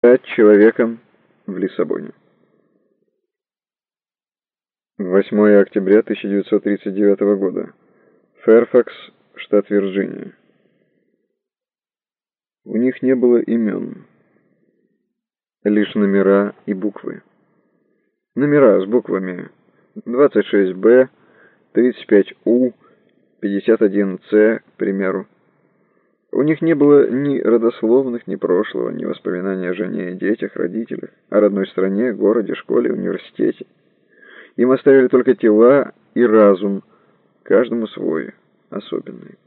стать человеком в Лиссабоне. 8 октября 1939 года. Фэрфакс, штат Вирджиния. У них не было имен, лишь номера и буквы. Номера с буквами 26Б, 35У, 51С, к примеру. У них не было ни родословных, ни прошлого, ни воспоминаний о жене и детях, родителях, о родной стране, городе, школе, университете. Им оставили только тела и разум, каждому свой, особенный.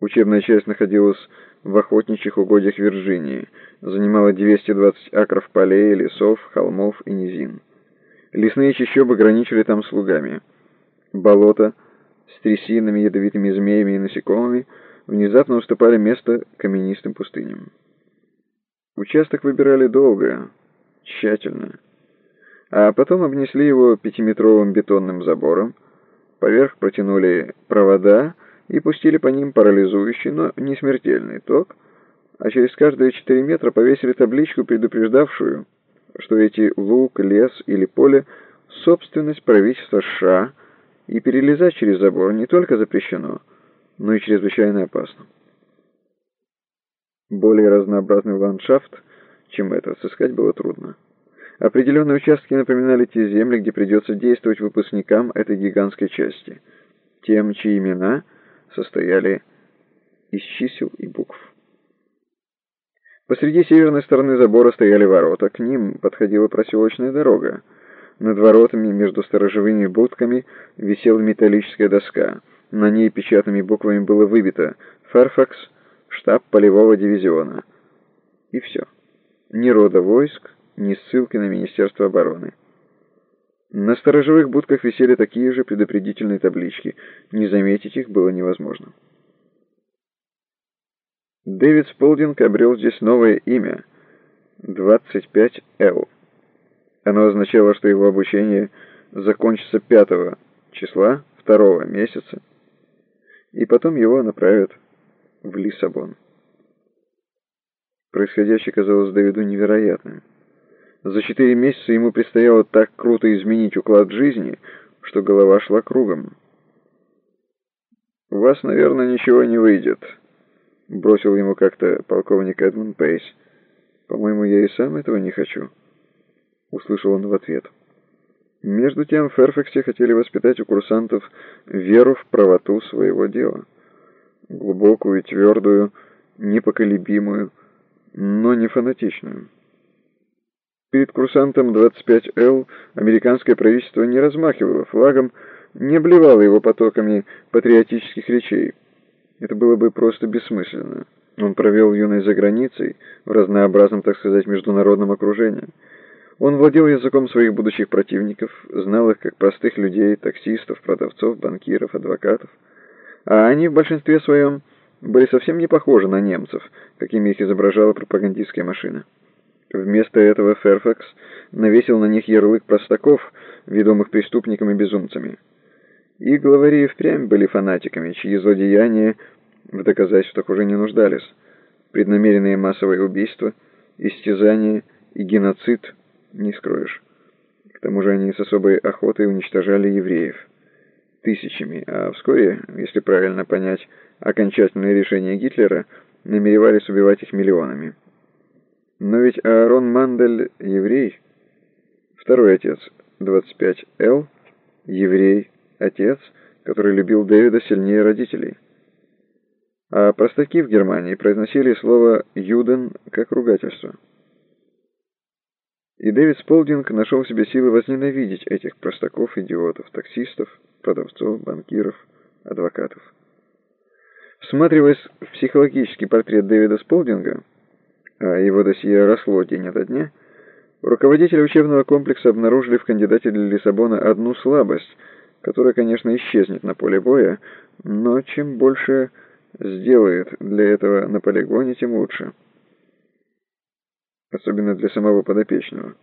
Учебная часть находилась в охотничьих угодьях Вирджинии, занимала 220 акров полей, лесов, холмов и низин. Лесные чащобы граничили там слугами. Болота с трясинами, ядовитыми змеями и насекомыми – внезапно уступали место каменистым пустыням. Участок выбирали долго, тщательно, а потом обнесли его пятиметровым бетонным забором, поверх протянули провода и пустили по ним парализующий, но не смертельный ток, а через каждые четыре метра повесили табличку, предупреждавшую, что эти луг, лес или поле — собственность правительства США, и перелезать через забор не только запрещено — но и чрезвычайно опасно. Более разнообразный ландшафт, чем это, сыскать было трудно. Определенные участки напоминали те земли, где придется действовать выпускникам этой гигантской части, тем, чьи имена состояли из чисел и букв. Посреди северной стороны забора стояли ворота, к ним подходила проселочная дорога. Над воротами между сторожевыми будками висела металлическая доска — на ней печатными буквами было выбито «Ферфакс, штаб полевого дивизиона». И все. Ни рода войск, ни ссылки на Министерство обороны. На сторожевых будках висели такие же предупредительные таблички. Не заметить их было невозможно. Дэвид Сполдинг обрел здесь новое имя — 25Л. Оно означало, что его обучение закончится 5 числа второго месяца и потом его направят в Лиссабон. Происходящее казалось Давиду невероятным. За четыре месяца ему предстояло так круто изменить уклад жизни, что голова шла кругом. «У вас, наверное, ничего не выйдет», — бросил ему как-то полковник Эдмунд Пейс. «По-моему, я и сам этого не хочу», — услышал он в ответ. Между тем в Ферфаксе хотели воспитать у курсантов веру в правоту своего дела. Глубокую, твердую, непоколебимую, но не фанатичную. Перед курсантом 25Л американское правительство не размахивало флагом, не обливало его потоками патриотических речей. Это было бы просто бессмысленно. Он провел юность за границей, в разнообразном, так сказать, международном окружении. Он владел языком своих будущих противников, знал их как простых людей, таксистов, продавцов, банкиров, адвокатов. А они в большинстве своем были совсем не похожи на немцев, какими их изображала пропагандистская машина. Вместо этого Ферфакс навесил на них ярлык простаков, ведомых преступниками и безумцами. И главари впрямь были фанатиками, чьи злодеяния в доказательствах уже не нуждались. Преднамеренные массовые убийства, истязания и геноцид – не скроешь. К тому же они с особой охотой уничтожали евреев. Тысячами, а вскоре, если правильно понять окончательное решение Гитлера, намеревались убивать их миллионами. Но ведь Аарон Мандель — еврей. Второй отец, 25Л, еврей, отец, который любил Дэвида сильнее родителей. А простаки в Германии произносили слово «юден» как ругательство. И Дэвид Сполдинг нашел в себе силы возненавидеть этих простаков, идиотов, таксистов, продавцов, банкиров, адвокатов. Всматриваясь в психологический портрет Дэвида Сполдинга, а его досье росло день ото дня, руководители учебного комплекса обнаружили в кандидате для Лиссабона одну слабость, которая, конечно, исчезнет на поле боя, но чем больше сделает для этого на полигоне, тем лучше особенно для самого подопечного.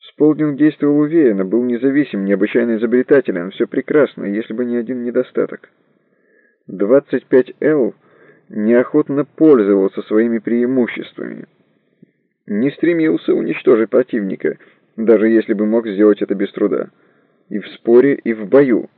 Сполдинг действовал уверенно, был независим, необычайно изобретателен, все прекрасно, если бы не один недостаток. 25Л неохотно пользовался своими преимуществами. не стремился уничтожить противника, даже если бы мог сделать это без труда. И в споре, и в бою